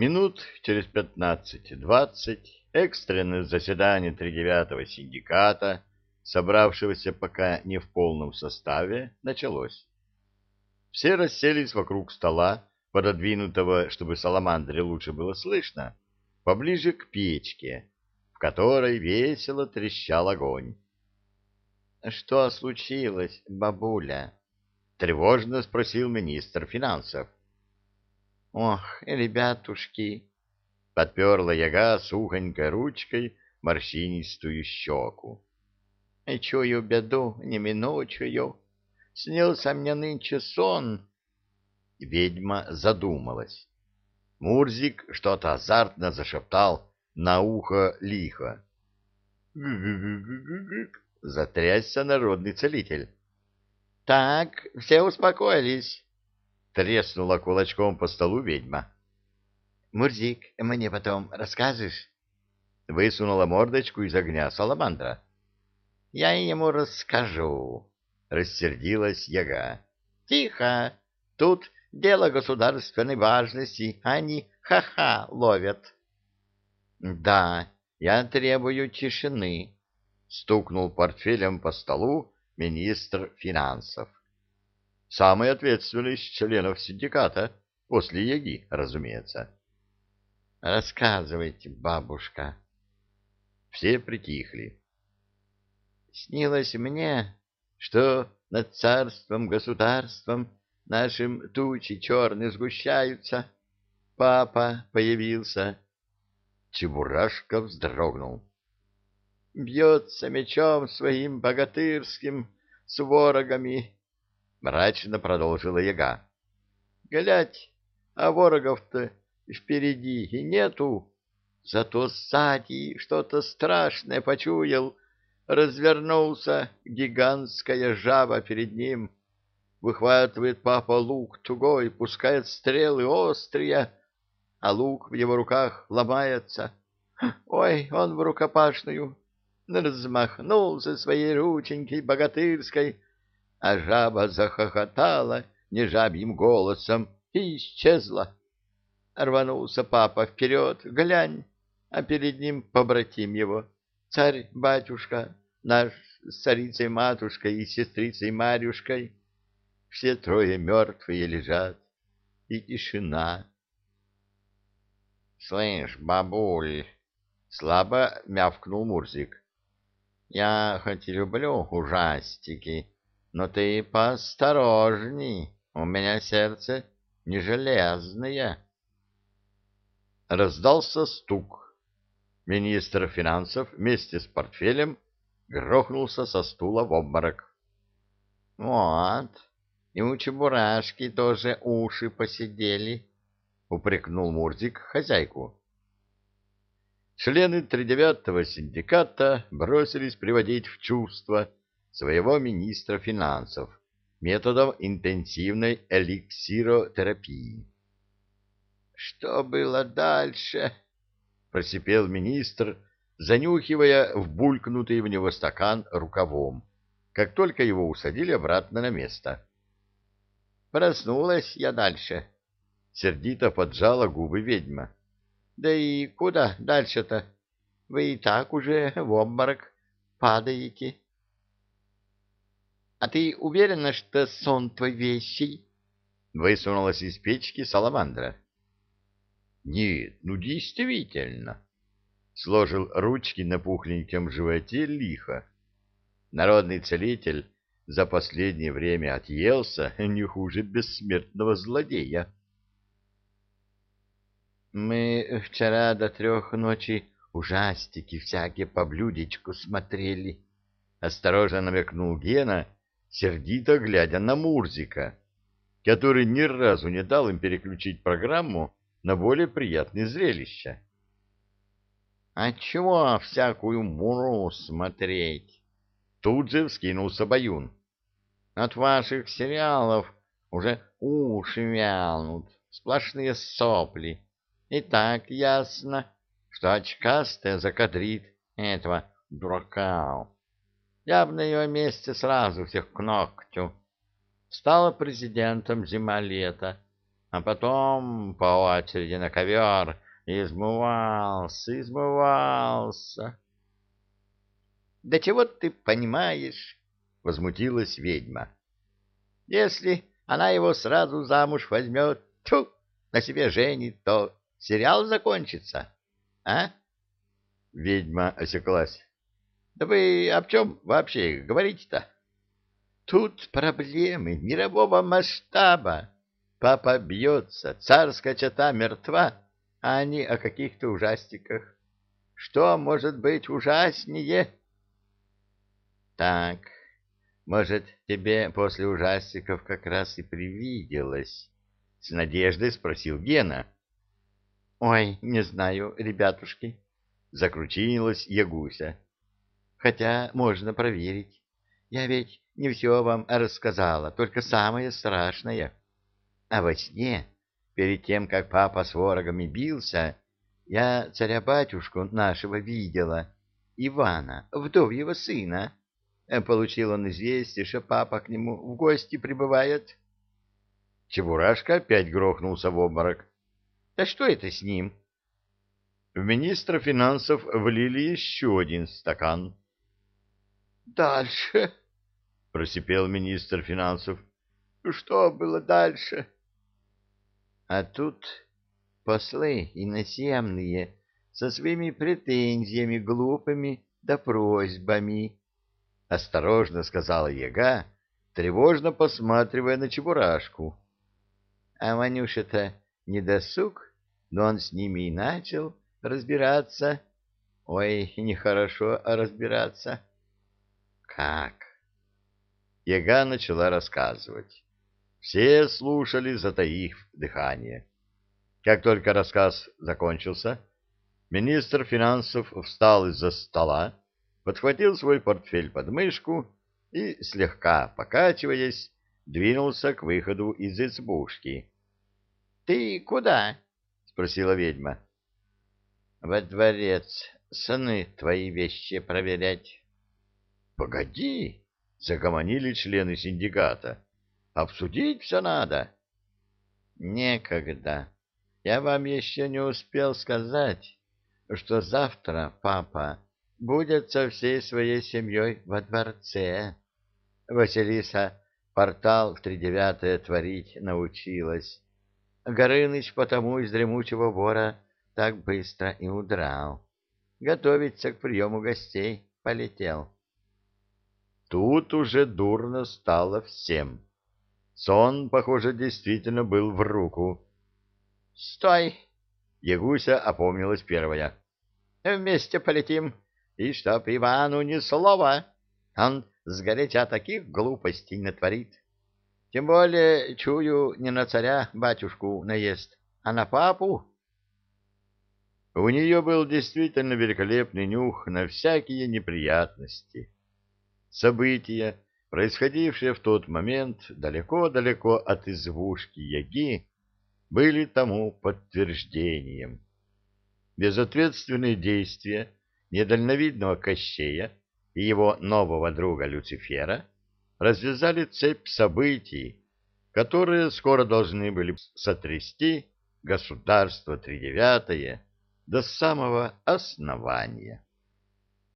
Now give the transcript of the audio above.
Минут через пятнадцать-двадцать экстренное заседание тридевятого синдиката, собравшегося пока не в полном составе, началось. Все расселись вокруг стола, пододвинутого, чтобы саламандре лучше было слышно, поближе к печке, в которой весело трещал огонь. — Что случилось, бабуля? — тревожно спросил министр финансов. — Ох, ребятушки! — подперла яга сухонькой ручкой морщинистую щеку. — Чую беду неминучую. Снился мне нынче сон. Ведьма задумалась. Мурзик что-то азартно зашептал на ухо лихо. Затрясся народный целитель. «Так, все успокоились!» — треснула кулачком по столу ведьма. «Мурзик, мне потом расскажешь?» — высунула мордочку из огня саламандра. «Я ему расскажу», — рассердилась яга. «Тихо! Тут дело государственной важности, они ха-ха ловят». «Да, я требую тишины», — стукнул портфелем по столу министр финансов. Самый ответственный из членов синдиката, после Яги, разумеется. «Рассказывайте, бабушка». Все притихли. «Снилось мне, что над царством-государством нашим тучи черные сгущаются. Папа появился». Чебурашка вздрогнул бьется мечом своим богатырским с ворогами, — мрачно продолжила яга. — Глядь, а ворогов-то впереди и нету, зато сзади что-то страшное почуял, развернулся гигантская жаба перед ним, выхватывает папа лук тугой, пускает стрелы острые, а лук в его руках ломается. Ой, он в рукопашную размахнулся своей рученькой богатырской, а жаба захохотала не жабьим голосом и исчезла. Рванулся папа вперед, глянь, а перед ним побратим его, царь-батюшка, наш с царицей-матушкой и сестрицей Марюшкой. Все трое мертвые лежат, и тишина. — Слышь, бабуль, — слабо мявкнул Мурзик, я хоть и люблю ужастики, но ты поосторожней, у меня сердце не железное. Раздался стук. Министр финансов вместе с портфелем грохнулся со стула в обморок. — Вот, и у Чебурашки тоже уши посидели, — упрекнул Мурзик хозяйку. Члены тридевятого синдиката бросились приводить в чувство своего министра финансов методом интенсивной эликсиротерапии. «Что было дальше?» — просипел министр, занюхивая в булькнутый в него стакан рукавом, как только его усадили обратно на место. «Проснулась я дальше», — сердито поджала губы ведьма. Да и куда дальше-то? Вы и так уже в обморок падаете. — А ты уверена, что сон твой вещий? — высунулась из печки саламандра. — Нет, ну действительно, — сложил ручки на пухленьком животе лихо. Народный целитель за последнее время отъелся не хуже бессмертного злодея. Мы вчера до трех ночи ужастики всякие по блюдечку смотрели. Осторожно намекнул Гена, сердито глядя на Мурзика, который ни разу не дал им переключить программу на более приятное зрелище. — А чего всякую муру смотреть? Тут же вскинулся Баюн. — От ваших сериалов уже уши вянут, сплошные сопли. И так ясно, что очкастая закадрит этого дурака. Я бы на ее месте сразу всех к ногтю. Стала президентом зима-лето. а потом по очереди на ковер измывался, измывался. — Да чего ты понимаешь? — возмутилась ведьма. — Если она его сразу замуж возьмет, тьфу, на себе женит, то сериал закончится. А? Ведьма осеклась. Да вы об чем вообще говорите-то? Тут проблемы мирового масштаба. Папа бьется, царская чета мертва, а они о каких-то ужастиках. Что может быть ужаснее? Так, может, тебе после ужастиков как раз и привиделось? С надеждой спросил Гена. Ой, не знаю, ребятушки, закрутилась Ягуся. Хотя можно проверить. Я ведь не все вам рассказала, только самое страшное. А во сне, перед тем, как папа с ворогами бился, я царя-батюшку нашего видела, Ивана, вдовьего сына. Э, получил он известие, что папа к нему в гости прибывает. Чебурашка опять грохнулся в обморок. Да что это с ним? В министра финансов влили еще один стакан. Дальше, просипел министр финансов. Что было дальше? А тут послы иноземные со своими претензиями глупыми да просьбами — осторожно сказала яга, тревожно посматривая на Чебурашку. А Ванюша-то не досуг, но он с ними и начал разбираться. Ой, нехорошо разбираться. Как? Яга начала рассказывать. Все слушали, затаив дыхание. Как только рассказ закончился, министр финансов встал из-за стола, подхватил свой портфель под мышку и, слегка покачиваясь, двинулся к выходу из избушки. — Ты куда? — спросила ведьма. — Во дворец сны твои вещи проверять. — Погоди! — загомонили члены синдиката. — Обсудить все надо. — Некогда. Я вам еще не успел сказать, что завтра папа будет со всей своей семьей во дворце. Василиса портал в тридевятое творить научилась. Горыныч потому из дремучего вора так быстро и удрал. Готовиться к приему гостей полетел. Тут уже дурно стало всем. Сон, похоже, действительно был в руку. — Стой! — Ягуся опомнилась первая. — Вместе полетим и чтоб Ивану ни слова, он сгоряча таких глупостей натворит. Тем более, чую, не на царя батюшку наест, а на папу. У нее был действительно великолепный нюх на всякие неприятности. События, происходившие в тот момент далеко-далеко от избушки Яги, были тому подтверждением. Безответственные действия недальновидного Кощея и его нового друга Люцифера развязали цепь событий, которые скоро должны были сотрясти государство тридевятое до самого основания.